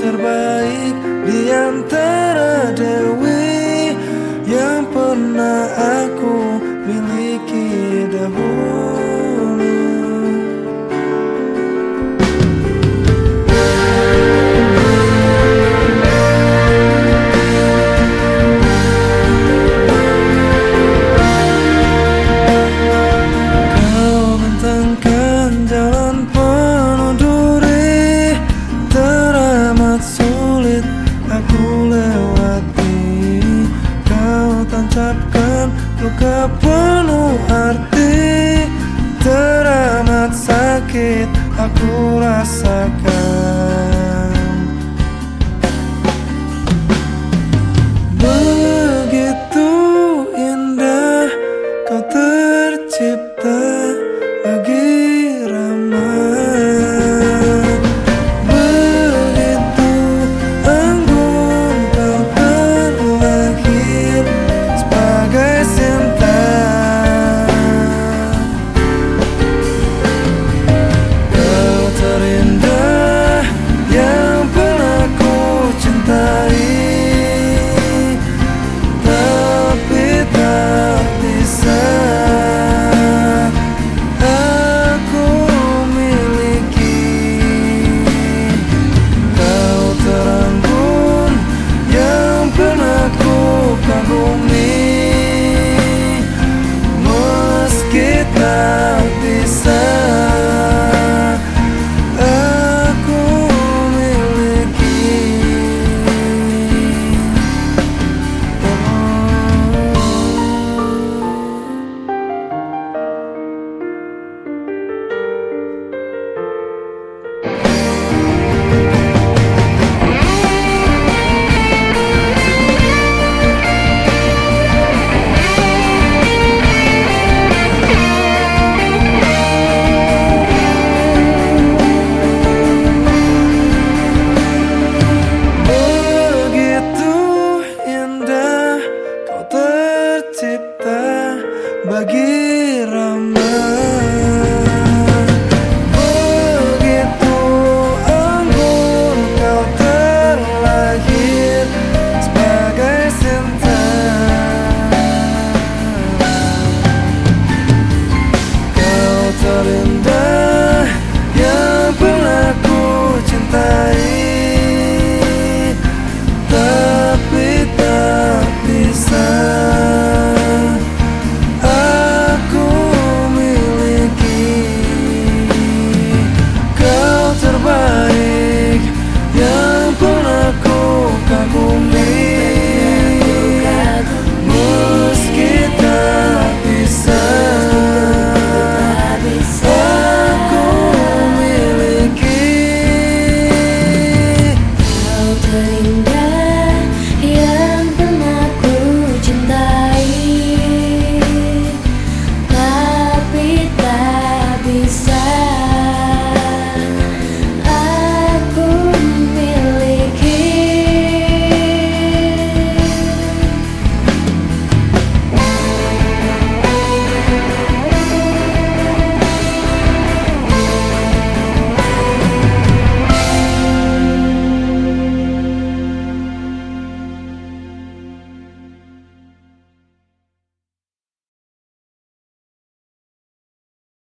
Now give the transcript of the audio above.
terbaik di antara dewa. Luka penuh arti Teramat sakit aku rasakan Bye.